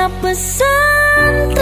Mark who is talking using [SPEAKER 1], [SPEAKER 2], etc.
[SPEAKER 1] na pesan